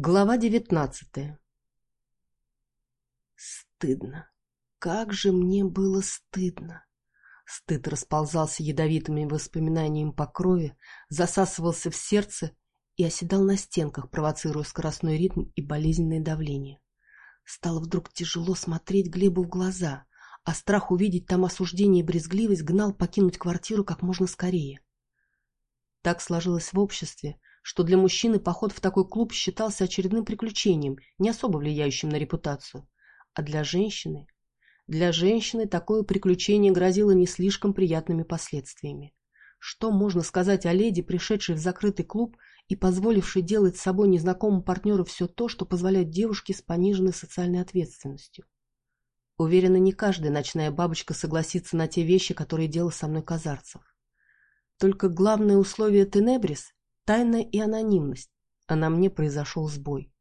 Глава девятнадцатая Стыдно. Как же мне было стыдно. Стыд расползался ядовитыми воспоминаниями по крови, засасывался в сердце и оседал на стенках, провоцируя скоростной ритм и болезненное давление. Стало вдруг тяжело смотреть Глебу в глаза, а страх увидеть там осуждение и брезгливость гнал покинуть квартиру как можно скорее. Так сложилось в обществе, что для мужчины поход в такой клуб считался очередным приключением, не особо влияющим на репутацию. А для женщины... Для женщины такое приключение грозило не слишком приятными последствиями. Что можно сказать о леди, пришедшей в закрытый клуб и позволившей делать с собой незнакомому партнеру все то, что позволяет девушке с пониженной социальной ответственностью? Уверена, не каждая ночная бабочка согласится на те вещи, которые делал со мной Казарцев. Только главное условие Тенебрис Тайна и анонимность, а на мне произошел сбой.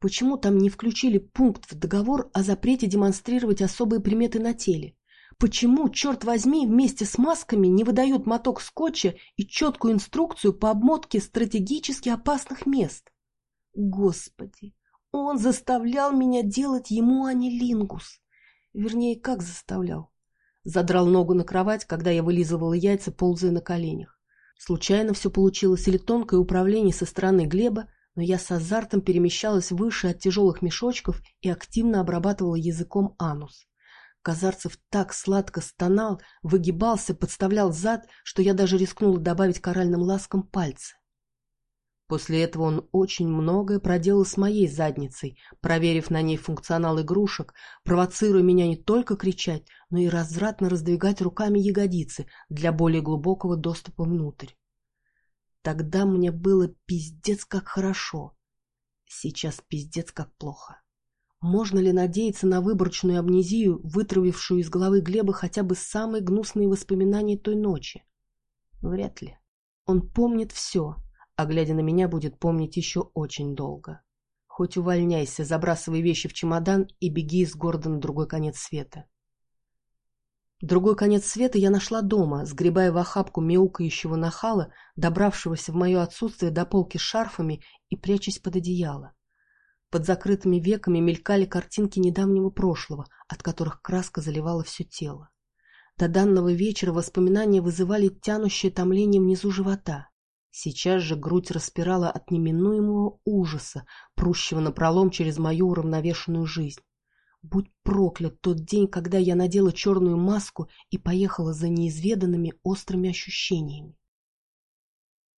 Почему там не включили пункт в договор о запрете демонстрировать особые приметы на теле? Почему, черт возьми, вместе с масками не выдают моток скотча и четкую инструкцию по обмотке стратегически опасных мест? Господи, он заставлял меня делать ему анилингус. Вернее, как заставлял? Задрал ногу на кровать, когда я вылизывала яйца, ползая на коленях. Случайно все получилось или тонкое управление со стороны Глеба, но я с азартом перемещалась выше от тяжелых мешочков и активно обрабатывала языком анус. Казарцев так сладко стонал, выгибался, подставлял зад, что я даже рискнула добавить коральным ласкам пальцы. После этого он очень многое проделал с моей задницей, проверив на ней функционал игрушек, провоцируя меня не только кричать, но и развратно раздвигать руками ягодицы для более глубокого доступа внутрь. Тогда мне было пиздец как хорошо. Сейчас пиздец как плохо. Можно ли надеяться на выборочную амнезию, вытравившую из головы Глеба хотя бы самые гнусные воспоминания той ночи? Вряд ли. Он помнит все, а глядя на меня, будет помнить еще очень долго. Хоть увольняйся, забрасывай вещи в чемодан и беги из города на другой конец света. Другой конец света я нашла дома, сгребая в охапку мяукающего нахала, добравшегося в мое отсутствие до полки с шарфами и прячась под одеяло. Под закрытыми веками мелькали картинки недавнего прошлого, от которых краска заливала все тело. До данного вечера воспоминания вызывали тянущее томление внизу живота. Сейчас же грудь распирала от неминуемого ужаса, прущего напролом через мою уравновешенную жизнь. Будь проклят тот день, когда я надела черную маску и поехала за неизведанными острыми ощущениями.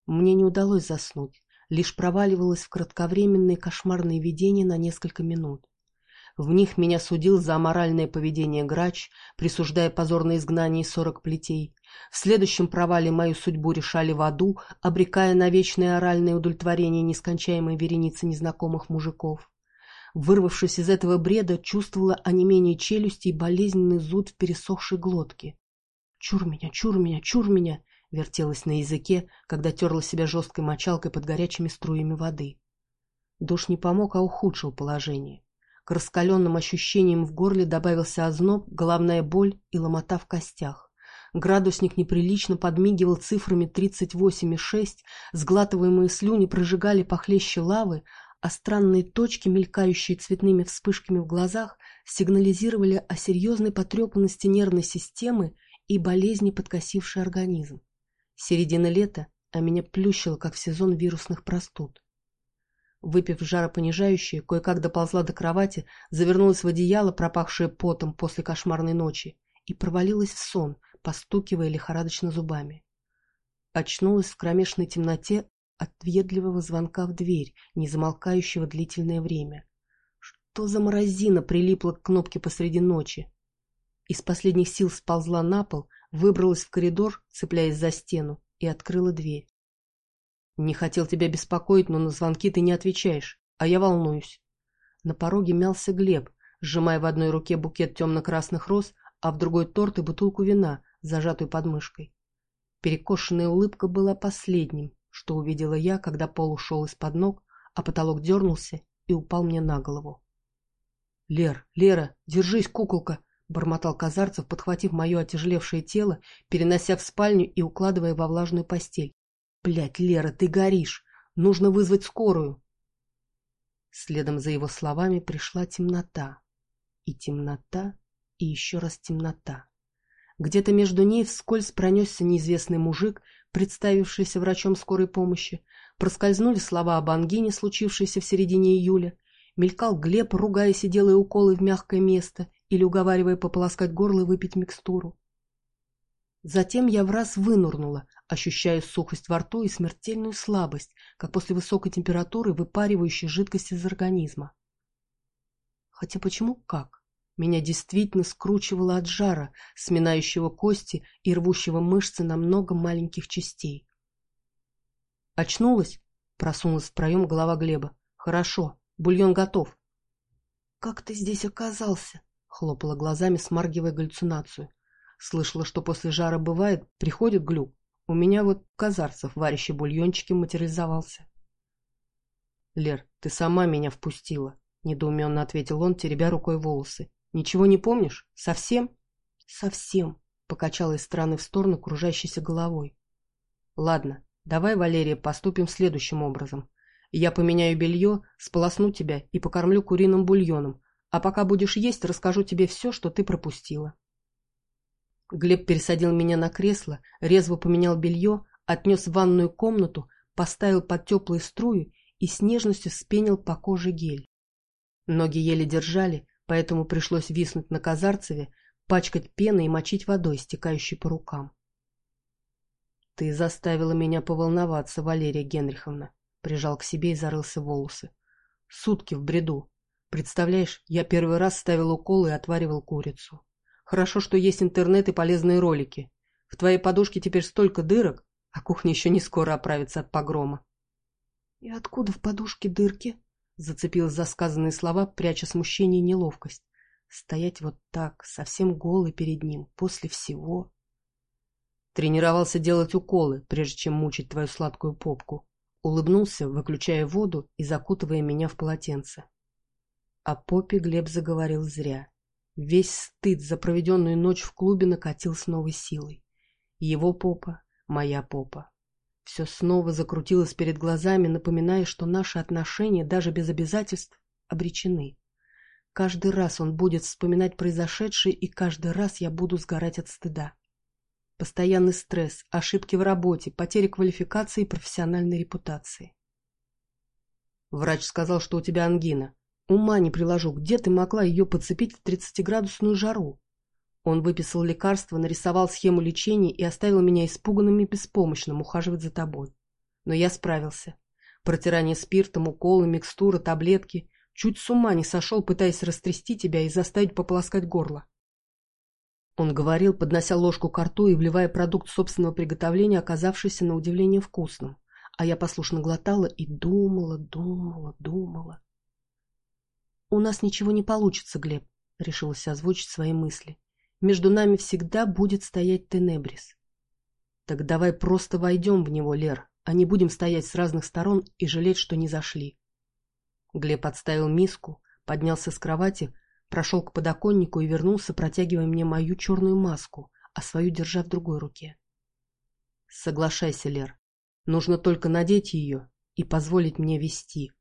Мне не удалось заснуть, лишь проваливалась в кратковременные кошмарные видения на несколько минут. В них меня судил за аморальное поведение грач, присуждая позорное изгнание сорок плетей. В следующем провале мою судьбу решали в аду, обрекая на вечное оральное удовлетворение нескончаемой вереницы незнакомых мужиков. Вырвавшись из этого бреда, чувствовала онемение челюсти и болезненный зуд в пересохшей глотке. «Чур меня, чур меня, чур меня!» вертелась на языке, когда терла себя жесткой мочалкой под горячими струями воды. Душ не помог, а ухудшил положение. К раскаленным ощущениям в горле добавился озноб, головная боль и ломота в костях. Градусник неприлично подмигивал цифрами 38,6, сглатываемые слюни прожигали похлеще лавы, а странные точки, мелькающие цветными вспышками в глазах, сигнализировали о серьезной потрепанности нервной системы и болезни, подкосившей организм. Середина лета, а меня плющило, как в сезон вирусных простуд. Выпив жаропонижающее, кое-как доползла до кровати, завернулась в одеяло, пропахшее потом после кошмарной ночи, и провалилась в сон, постукивая лихорадочно зубами. Очнулась в кромешной темноте от въедливого звонка в дверь, не замолкающего длительное время. Что за морозина прилипла к кнопке посреди ночи? Из последних сил сползла на пол, выбралась в коридор, цепляясь за стену, и открыла дверь. Не хотел тебя беспокоить, но на звонки ты не отвечаешь, а я волнуюсь. На пороге мялся Глеб, сжимая в одной руке букет темно-красных роз, а в другой торт и бутылку вина, зажатую под мышкой. Перекошенная улыбка была последним, что увидела я, когда пол ушел из-под ног, а потолок дернулся и упал мне на голову. — Лер, Лера, держись, куколка! — бормотал Казарцев, подхватив мое отяжелевшее тело, перенося в спальню и укладывая во влажную постель. Блядь, Лера, ты горишь. Нужно вызвать скорую. Следом за его словами пришла темнота. И темнота, и еще раз темнота. Где-то между ней вскользь пронесся неизвестный мужик, представившийся врачом скорой помощи, проскользнули слова об ангине, случившейся в середине июля, мелькал Глеб, ругаясь и делая уколы в мягкое место или уговаривая пополоскать горло и выпить микстуру. Затем я в раз вынурнула, ощущая сухость во рту и смертельную слабость, как после высокой температуры выпаривающей жидкость из организма. Хотя почему как? Меня действительно скручивало от жара, сминающего кости и рвущего мышцы на много маленьких частей. Очнулась? Просунулась в проем голова Глеба. Хорошо, бульон готов. Как ты здесь оказался? Хлопала глазами, смаргивая галлюцинацию. Слышала, что после жара бывает, приходит глюк. У меня вот Казарцев, варящий бульончики, материализовался. Лер, ты сама меня впустила, недоуменно ответил он, теребя рукой волосы. Ничего не помнишь? Совсем? Совсем, покачала из стороны в сторону кружащейся головой. Ладно, давай, Валерия, поступим следующим образом. Я поменяю белье, сполосну тебя и покормлю куриным бульоном, а пока будешь есть, расскажу тебе все, что ты пропустила. Глеб пересадил меня на кресло, резво поменял белье, отнес в ванную комнату, поставил под теплые струи и с нежностью вспенил по коже гель. Ноги еле держали, поэтому пришлось виснуть на Казарцеве, пачкать пеной и мочить водой, стекающей по рукам. «Ты заставила меня поволноваться, Валерия Генриховна», — прижал к себе и зарылся волосы. «Сутки в бреду. Представляешь, я первый раз ставил уколы и отваривал курицу. Хорошо, что есть интернет и полезные ролики. В твоей подушке теперь столько дырок, а кухня еще не скоро оправится от погрома». «И откуда в подушке дырки?» Зацепилась за сказанные слова, пряча смущение и неловкость. Стоять вот так, совсем голый перед ним, после всего. Тренировался делать уколы, прежде чем мучить твою сладкую попку. Улыбнулся, выключая воду и закутывая меня в полотенце. О попе Глеб заговорил зря. Весь стыд за проведенную ночь в клубе накатил с новой силой. Его попа, моя попа. Все снова закрутилось перед глазами, напоминая, что наши отношения, даже без обязательств, обречены. Каждый раз он будет вспоминать произошедшее, и каждый раз я буду сгорать от стыда. Постоянный стресс, ошибки в работе, потеря квалификации и профессиональной репутации. Врач сказал, что у тебя ангина. Ума не приложу, где ты могла ее подцепить в 30-градусную жару? Он выписал лекарство, нарисовал схему лечения и оставил меня испуганным и беспомощным ухаживать за тобой. Но я справился. Протирание спиртом, уколы, микстура, таблетки. Чуть с ума не сошел, пытаясь растрясти тебя и заставить пополоскать горло. Он говорил, поднося ложку к рту и вливая продукт собственного приготовления, оказавшийся на удивление вкусным. А я послушно глотала и думала, думала, думала. «У нас ничего не получится, Глеб», — решилась озвучить свои мысли между нами всегда будет стоять Тенебрис. Так давай просто войдем в него, Лер, а не будем стоять с разных сторон и жалеть, что не зашли. Глеб отставил миску, поднялся с кровати, прошел к подоконнику и вернулся, протягивая мне мою черную маску, а свою держа в другой руке. Соглашайся, Лер, нужно только надеть ее и позволить мне вести.